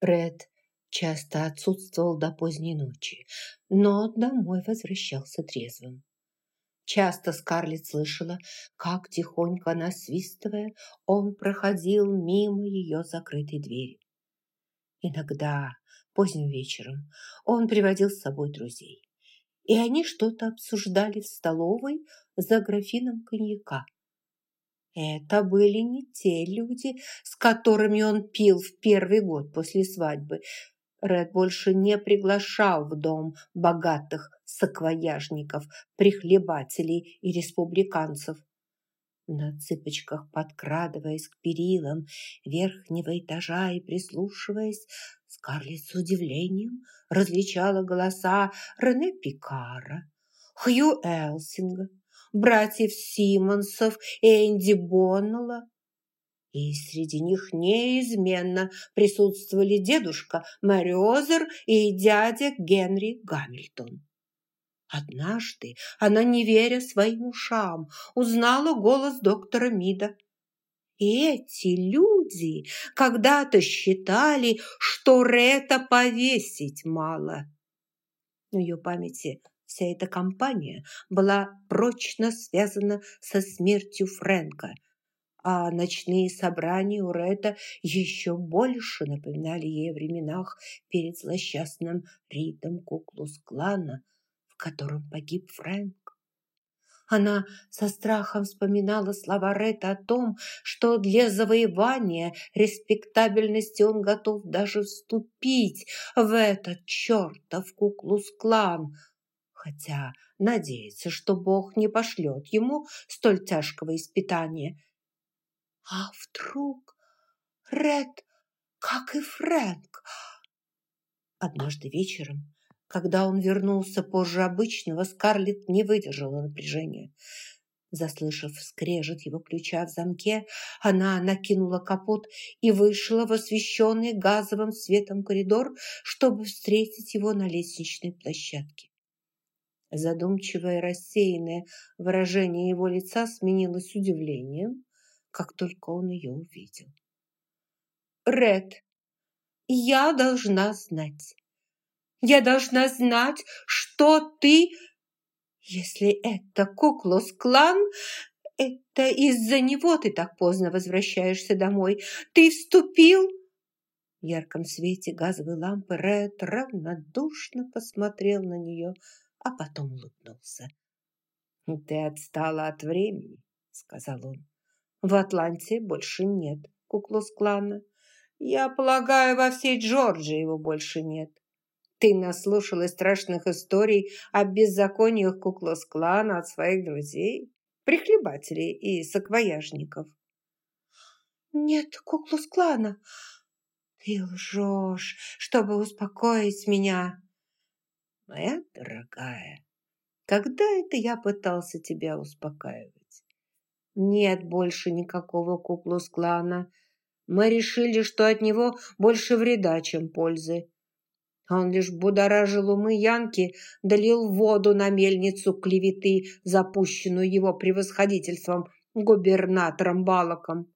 Ред часто отсутствовал до поздней ночи, но домой возвращался трезвым. Часто Скарлетт слышала, как, тихонько насвистывая, он проходил мимо ее закрытой двери. Иногда, поздним вечером, он приводил с собой друзей, и они что-то обсуждали в столовой за графином коньяка. Это были не те люди, с которыми он пил в первый год после свадьбы. Ред больше не приглашал в дом богатых саквояжников, прихлебателей и республиканцев. На цыпочках, подкрадываясь к перилам верхнего этажа и прислушиваясь, Скарлетт с удивлением различала голоса Рене Пикара, Хью Элсинга, братьев Симмонсов и Энди Боннелла. И среди них неизменно присутствовали дедушка Мариозер и дядя Генри Гамильтон. Однажды она, не веря своим ушам, узнала голос доктора Мида. И эти люди когда-то считали, что Рета повесить мало. В ее памяти вся эта компания была прочно связана со смертью Фрэнка, а ночные собрания у Рета еще больше напоминали ей о временах перед злосчастным ритом Куклус-клана – котором погиб Фрэнк. Она со страхом вспоминала слова Ретта о том, что для завоевания респектабельности он готов даже вступить в этот чертов куклус-клан, хотя надеется, что Бог не пошлет ему столь тяжкого испытания. А вдруг Ред, как и Фрэнк? Однажды вечером когда он вернулся позже обычного, Скарлетт не выдержала напряжения. Заслышав скрежет его ключа в замке, она накинула капот и вышла в освещенный газовым светом коридор, чтобы встретить его на лестничной площадке. Задумчивое рассеянное выражение его лица сменилось удивлением, как только он ее увидел. «Ред, я должна знать, я должна знать, что ты... Если это Куклус-клан, это из-за него ты так поздно возвращаешься домой. Ты вступил...» В ярком свете газовой лампы Ред равнодушно посмотрел на нее, а потом улыбнулся. «Ты отстала от времени», — сказал он. «В Атланте больше нет Куклус-клана. Я полагаю, во всей Джорджии его больше нет. Ты наслушалась страшных историй о беззакониях куклос-клана от своих друзей, прихлебателей и саквояжников. Нет куклус-клана. Ты лжешь, чтобы успокоить меня. Моя дорогая, когда это я пытался тебя успокаивать? Нет больше никакого куклус-клана. Мы решили, что от него больше вреда, чем пользы. Он лишь будоражил умы Янки, долил воду на мельницу клеветы, запущенную его превосходительством губернатором Балаком.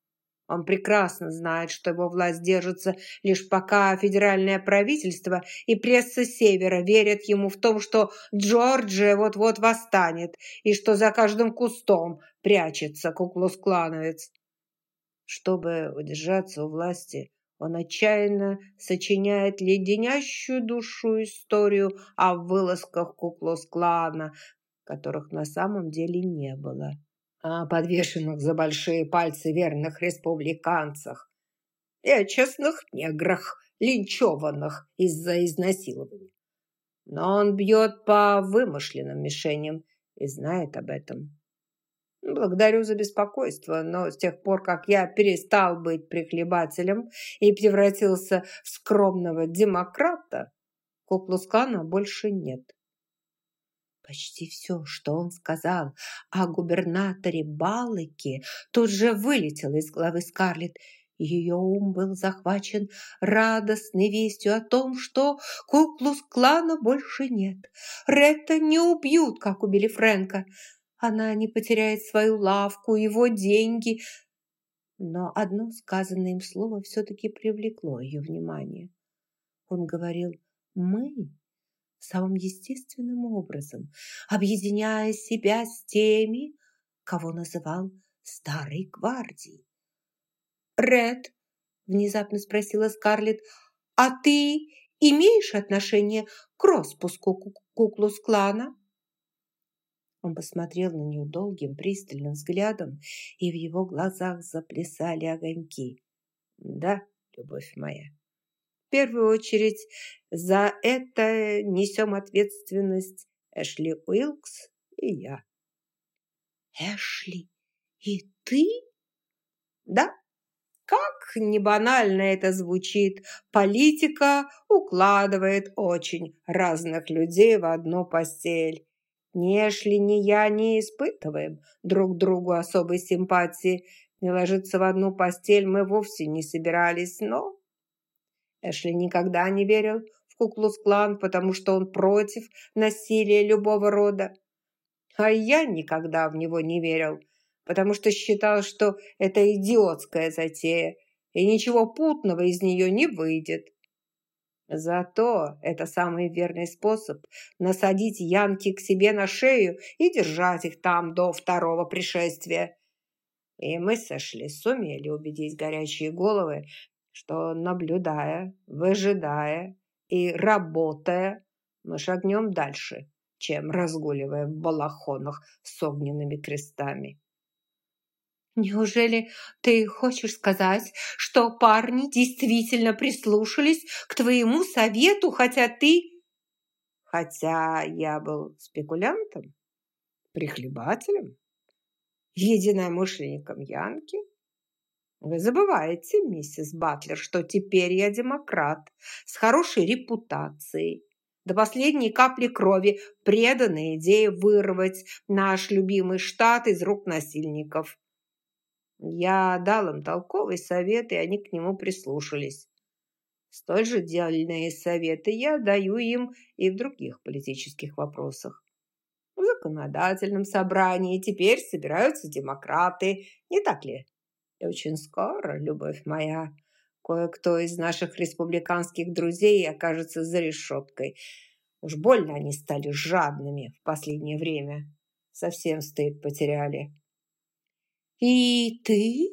Он прекрасно знает, что его власть держится лишь пока федеральное правительство и пресса Севера верят ему в том, что Джорджия вот-вот восстанет и что за каждым кустом прячется куклус-клановец. Чтобы удержаться у власти, он отчаянно сочиняет леденящую душу историю о вылазках Куклус-клана, которых на самом деле не было, подвешенных за большие пальцы верных республиканцах и о честных неграх, линчеванных из-за изнасилования. Но он бьет по вымышленным мишеням и знает об этом. Благодарю за беспокойство, но с тех пор, как я перестал быть прихлебателем и превратился в скромного демократа, Куклускана больше нет. Почти все, что он сказал о губернаторе Балыке, тут же вылетело из головы Скарлетт. Ее ум был захвачен радостной вестью о том, что Куклус-клана больше нет. Ретта не убьют, как убили Фрэнка. Она не потеряет свою лавку, его деньги. Но одно сказанное им слово все-таки привлекло ее внимание. Он говорил «мы» самым естественным образом, объединяя себя с теми, кого называл старой гвардией. «Ред», – внезапно спросила Скарлетт, – «а ты имеешь отношение к распуску Куклус-клана?» Он посмотрел на нее долгим, пристальным взглядом, и в его глазах заплясали огоньки. «Да, любовь моя, первую очередь за это несем ответственность Эшли Уилкс и я». «Эшли, и ты?» «Да, как не банально это звучит, политика укладывает очень разных людей в одну постель. Ни Эшли, ни я не испытываем друг другу особой симпатии. Не ложиться в одну постель мы вовсе не собирались, но... Эшли никогда не верил в Куклус-клан, потому что он против насилия любого рода. А я никогда в него не верил, потому что считал, что это идиотская затея, и ничего путного из нее не выйдет. Зато это самый верный способ насадить янки к себе на шею и держать их там до второго пришествия. И мы сошли, сумели убедить горячие головы, что, наблюдая, выжидая и работая, мы шагнем дальше, чем разгуливая в балахонах с огненными крестами. «Неужели ты хочешь сказать, что парни действительно прислушались к твоему совету, хотя ты...» «Хотя я был спекулянтом, прихлебателем, единомышленником Янки. Вы забываете, миссис Батлер, что теперь я демократ с хорошей репутацией, до последней капли крови преданной идее вырвать наш любимый штат из рук насильников». Я дал им толковый совет, и они к нему прислушались. Столь же дельные советы я даю им и в других политических вопросах. В законодательном собрании теперь собираются демократы, не так ли? И очень скоро, любовь моя, кое-кто из наших республиканских друзей окажется за решеткой. Уж больно они стали жадными в последнее время. Совсем стыд потеряли. «И ты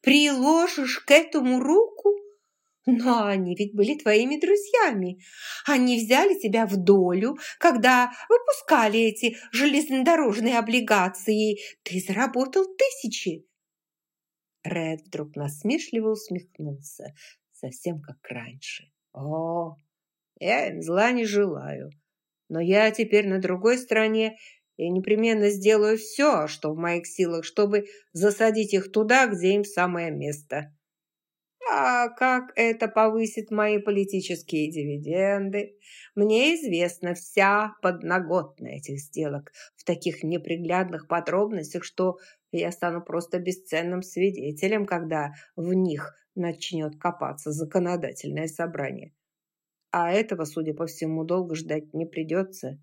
приложишь к этому руку? Но они ведь были твоими друзьями. Они взяли тебя в долю, когда выпускали эти железнодорожные облигации. Ты заработал тысячи». Ред вдруг насмешливо усмехнулся, совсем как раньше. «О, я им зла не желаю, но я теперь на другой стороне я непременно сделаю все, что в моих силах, чтобы засадить их туда, где им самое место. А как это повысит мои политические дивиденды? Мне известна вся подноготная этих сделок в таких неприглядных подробностях, что я стану просто бесценным свидетелем, когда в них начнет копаться законодательное собрание. А этого, судя по всему, долго ждать не придется.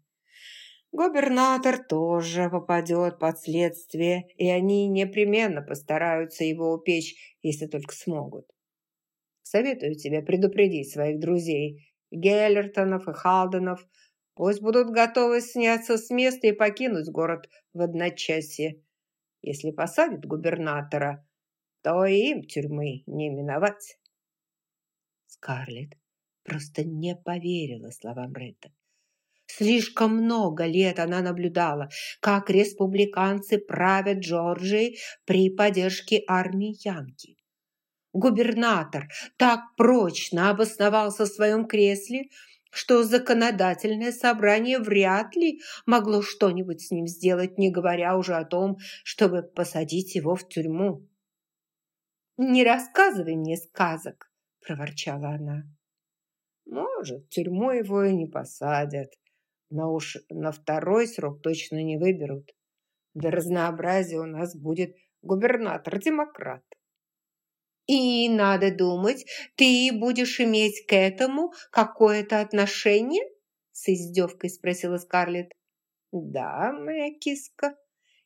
Губернатор тоже попадет под следствие, и они непременно постараются его упечь, если только смогут. Советую тебе предупредить своих друзей, Геллертонов и Халденов, пусть будут готовы сняться с места и покинуть город в одночасье. Если посадят губернатора, то им тюрьмы не миновать. Скарлетт просто не поверила словам Ретта. Слишком много лет она наблюдала, как республиканцы правят Джорджией при поддержке армии Янки. Губернатор так прочно обосновался в своем кресле, что законодательное собрание вряд ли могло что-нибудь с ним сделать, не говоря уже о том, чтобы посадить его в тюрьму. «Не рассказывай мне сказок», – проворчала она. «Может, в тюрьму его и не посадят», но уж на второй срок точно не выберут. Для разнообразия у нас будет губернатор-демократ. И, надо думать, ты будешь иметь к этому какое-то отношение? С издевкой спросила Скарлетт. Да, моя киска,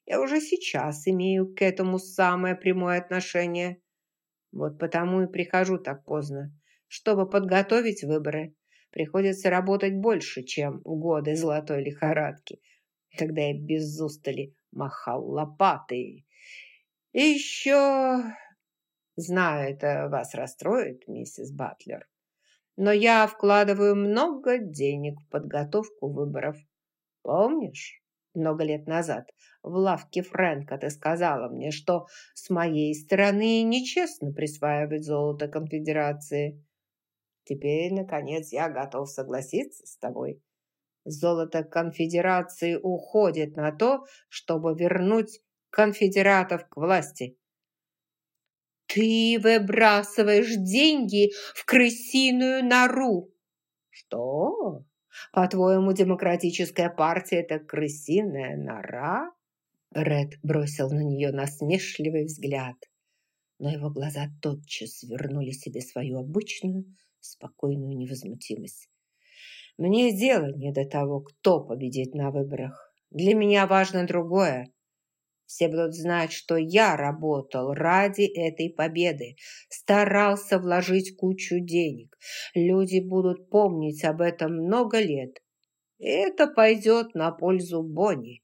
я уже сейчас имею к этому самое прямое отношение. Вот потому и прихожу так поздно, чтобы подготовить выборы Приходится работать больше, чем в годы золотой лихорадки, когда я без устали махал лопатой. И еще, знаю, это вас расстроит, миссис Батлер, но я вкладываю много денег в подготовку выборов. Помнишь, много лет назад в лавке Фрэнка ты сказала мне, что с моей стороны нечестно присваивать золото конфедерации. Теперь, наконец, я готов согласиться с тобой. Золото конфедерации уходит на то, чтобы вернуть конфедератов к власти. Ты выбрасываешь деньги в крысиную нору. Что? По-твоему, демократическая партия – это крысиная нора? Ред бросил на нее насмешливый взгляд, но его глаза тотчас вернули себе свою обычную, спокойную невозмутимость. Мне дело не до того, кто победит на выборах. Для меня важно другое. Все будут знать, что я работал ради этой победы, старался вложить кучу денег. Люди будут помнить об этом много лет. И это пойдет на пользу Бонни.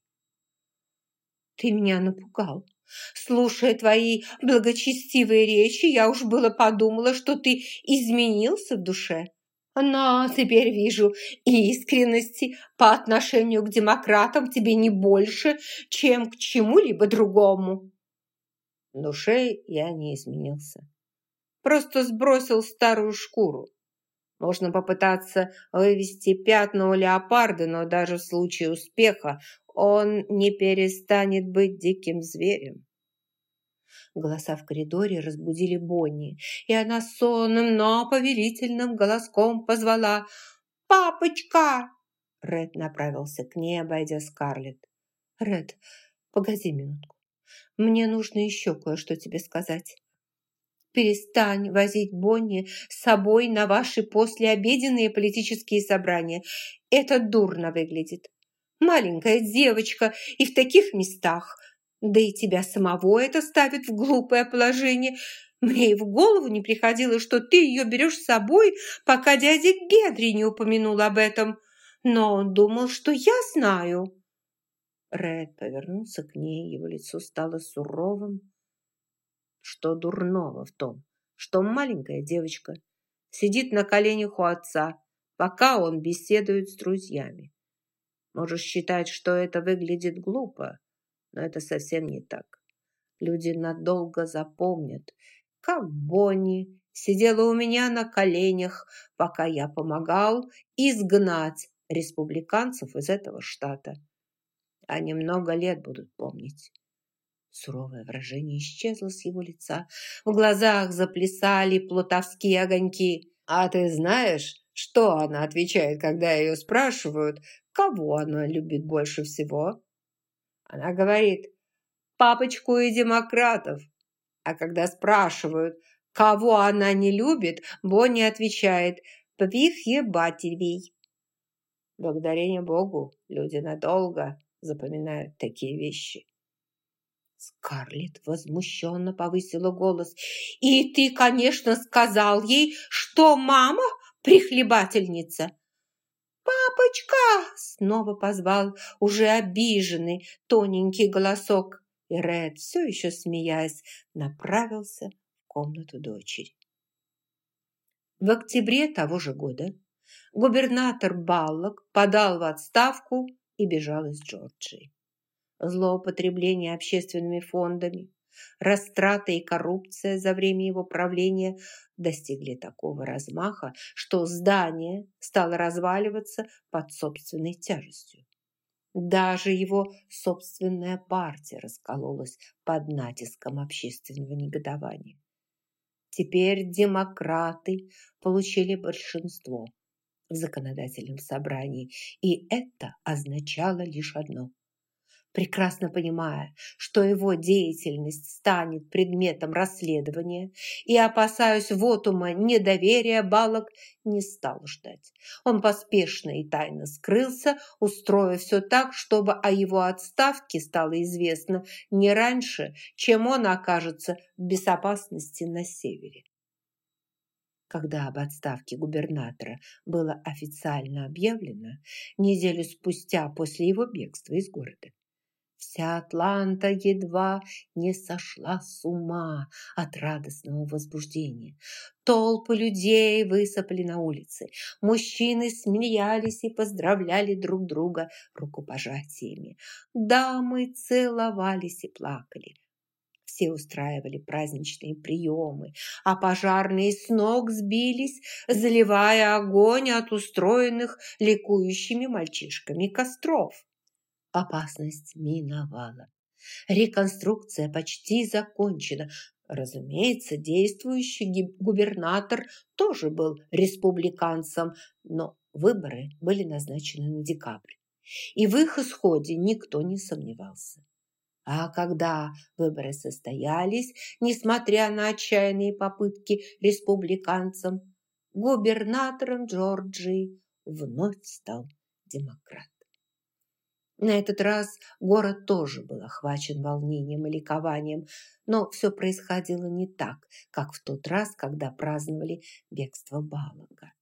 Ты меня напугал. Слушая твои благочестивые речи, я уж было подумала, что ты изменился в душе. Но теперь вижу искренности по отношению к демократам тебе не больше, чем к чему-либо другому. Душе я не изменился. Просто сбросил старую шкуру. Можно попытаться вывести пятна у леопарда, но даже в случае успеха он не перестанет быть диким зверем. Голоса в коридоре разбудили Бонни, и она сонным, но повелительным голоском позвала «Папочка!». Ред направился к ней, обойдя Скарлетт. «Ред, погоди минутку. Мне нужно еще кое-что тебе сказать. Перестань возить Бонни с собой на ваши послеобеденные политические собрания. Это дурно выглядит. Маленькая девочка и в таких местах – да и тебя самого это ставит в глупое положение. Мне и в голову не приходило, что ты ее берешь с собой, пока дядя Генри не упомянул об этом. Но он думал, что я знаю». Ред повернулся к ней, его лицо стало суровым. Что дурного в том, что маленькая девочка сидит на коленях у отца, пока он беседует с друзьями. Можешь считать, что это выглядит глупо, но это совсем не так. Люди надолго запомнят, как Бонни сидела у меня на коленях, пока я помогал изгнать республиканцев из этого штата. Они много лет будут помнить. Суровое выражение исчезло с его лица. В глазах заплясали плутовские огоньки. «А ты знаешь, что она отвечает, когда ее спрашивают, кого она любит больше всего?» Она говорит «папочку и демократов». А когда спрашивают, кого она не любит, Бонни отвечает «пвих ебателей». Благодарение Богу, люди надолго запоминают такие вещи. Скарлетт возмущенно повысила голос. «И ты, конечно, сказал ей, что мама прихлебательница?» «Папочка!» – снова позвал уже обиженный тоненький голосок. И Ред, все еще смеясь, направился в комнату дочери. В октябре того же года губернатор Баллок подал в отставку и бежал из Джорджии. Злоупотребление общественными фондами, растрата и коррупция за время его правления достигли такого размаха, что здание стало разваливаться под собственной тяжестью. Даже его собственная партия раскололась под натиском общественного негодования. Теперь демократы получили большинство в законодательном собрании, и это означало лишь одно – прекрасно понимая, что его деятельность станет предметом расследования, и, опасаясь вотума недоверия, Балок не стал ждать. Он поспешно и тайно скрылся, устроив все так, чтобы о его отставке стало известно не раньше, чем он окажется в безопасности на севере. Когда об отставке губернатора было официально объявлено, неделю спустя после его бегства из города, Вся Атланта едва не сошла с ума от радостного возбуждения. Толпы людей высыпали на улицы. Мужчины смеялись и поздравляли друг друга рукопожатиями. Дамы целовались и плакали. Все устраивали праздничные приемы, а пожарные с ног сбились, заливая огонь от устроенных ликующими мальчишками костров. Опасность миновала. Реконструкция почти закончена. Разумеется, действующий губернатор тоже был республиканцем, но выборы были назначены на декабрь. И в их исходе никто не сомневался. А когда выборы состоялись, несмотря на отчаянные попытки республиканцам, губернатором Джорджии вновь стал демократ. На этот раз город тоже был охвачен волнением и ликованием, но все происходило не так, как в тот раз, когда праздновали бегство Балага.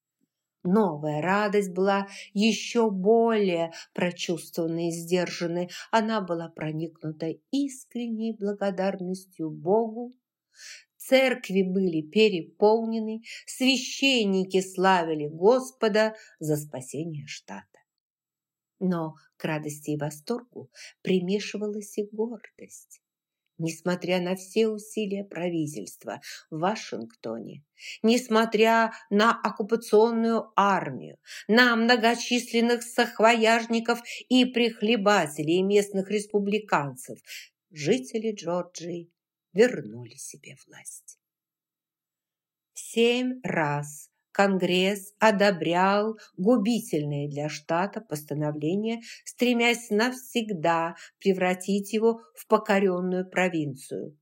Новая радость была еще более прочувствованной и сдержанной. Она была проникнута искренней благодарностью Богу. Церкви были переполнены, священники славили Господа за спасение штата. Но радости и восторгу примешивалась и гордость. Несмотря на все усилия правительства в Вашингтоне, несмотря на оккупационную армию, на многочисленных сахвояжников и прихлебателей местных республиканцев, жители Джорджии вернули себе власть. Семь раз Конгресс одобрял губительные для штата постановление, стремясь навсегда превратить его в покоренную провинцию.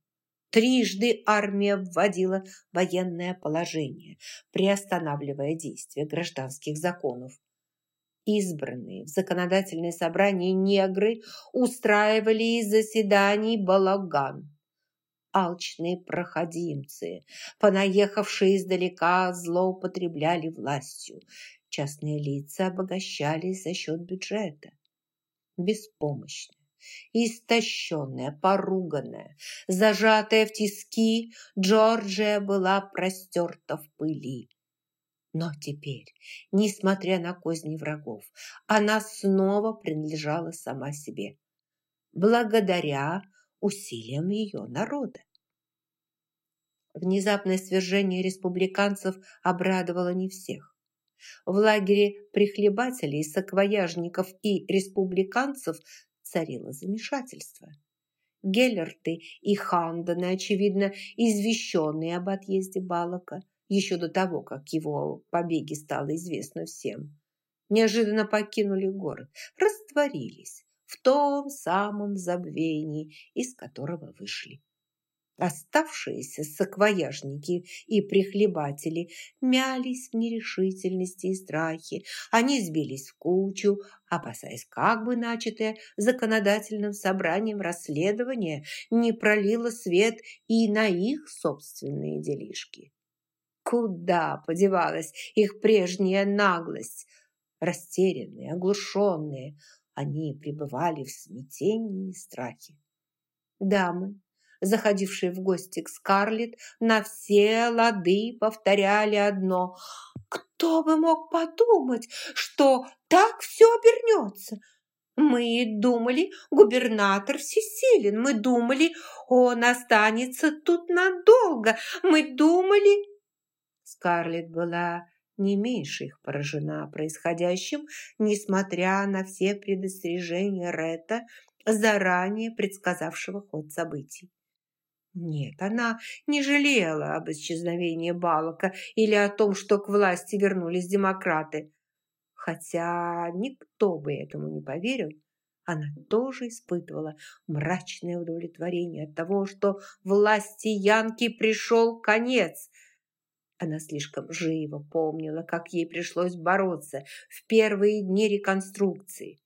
Трижды армия вводила военное положение, приостанавливая действие гражданских законов. Избранные в законодательное собрание негры устраивали из заседаний балаган алчные проходимцы, понаехавшие издалека, злоупотребляли властью. Частные лица обогащались за счет бюджета. Беспомощная, истощенная, поруганная, зажатая в тиски, Джорджия была простерта в пыли. Но теперь, несмотря на козни врагов, она снова принадлежала сама себе. Благодаря усилиям ее народа. Внезапное свержение республиканцев обрадовало не всех. В лагере прихлебателей, саквояжников и республиканцев царило замешательство. Геллерты и Ханданы, очевидно, извещенные об отъезде Балака, еще до того, как его побеге стало известно всем, неожиданно покинули город, растворились, в том самом забвении, из которого вышли. Оставшиеся саквояжники и прихлебатели мялись в нерешительности и страхе. Они сбились в кучу, опасаясь, как бы начатое законодательным собранием расследование не пролило свет и на их собственные делишки. Куда подевалась их прежняя наглость? Растерянные, оглушенные – они пребывали в смятении и страхе. Дамы, заходившие в гости к Скарлетт, на все лады повторяли одно. «Кто бы мог подумать, что так все обернется?» Мы думали, губернатор всесилен. Мы думали, он останется тут надолго. Мы думали... Скарлетт была не меньше их поражена происходящим, несмотря на все предостережения Ретта, заранее предсказавшего ход событий. Нет, она не жалела об исчезновении Балака или о том, что к власти вернулись демократы. Хотя никто бы этому не поверил, она тоже испытывала мрачное удовлетворение от того, что власти Янки пришел конец – она слишком живо помнила, как ей пришлось бороться в первые дни реконструкции.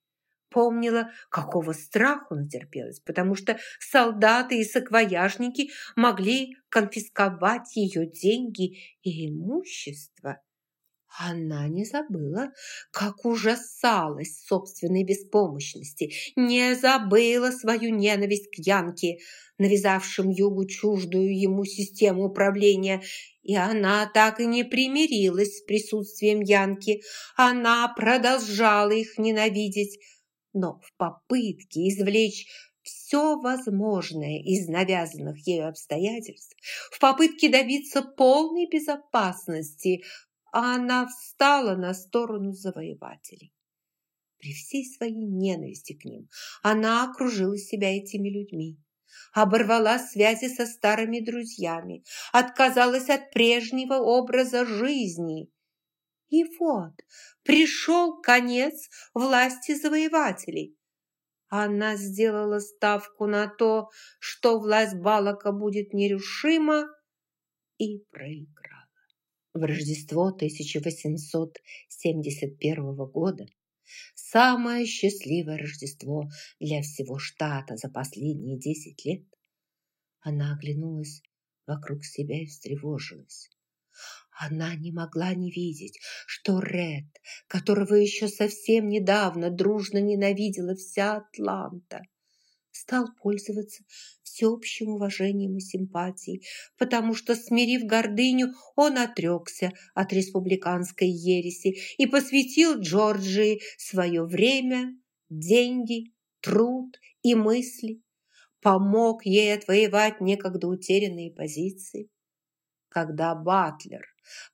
Помнила, какого страху натерпелась, потому что солдаты и саквояжники могли конфисковать ее деньги и имущество. Она не забыла, как ужасалась собственной беспомощности, не забыла свою ненависть к Янке, навязавшим югу чуждую ему систему управления, и она так и не примирилась с присутствием Янки. Она продолжала их ненавидеть, но в попытке извлечь все возможное из навязанных ею обстоятельств, в попытке добиться полной безопасности – она встала на сторону завоевателей. При всей своей ненависти к ним она окружила себя этими людьми, оборвала связи со старыми друзьями, отказалась от прежнего образа жизни. И вот пришел конец власти завоевателей. Она сделала ставку на то, что власть Балака будет нерушима, и проиграла в Рождество 1871 года, самое счастливое Рождество для всего штата за последние десять лет, она оглянулась вокруг себя и встревожилась. Она не могла не видеть, что Ред, которого еще совсем недавно дружно ненавидела вся Атланта, стал пользоваться всеобщим уважением и симпатией, потому что, смирив гордыню, он отрекся от республиканской ереси и посвятил Джорджии свое время, деньги, труд и мысли, помог ей отвоевать некогда утерянные позиции. Когда Батлер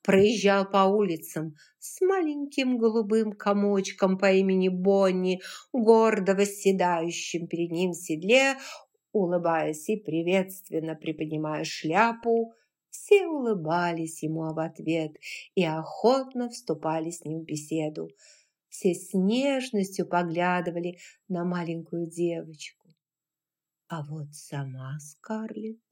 проезжал по улицам с маленьким голубым комочком по имени Бонни, гордо восседающим перед ним в седле, улыбаясь и приветственно приподнимая шляпу, все улыбались ему в ответ и охотно вступали с ним в беседу. Все с нежностью поглядывали на маленькую девочку. А вот сама Скарлетт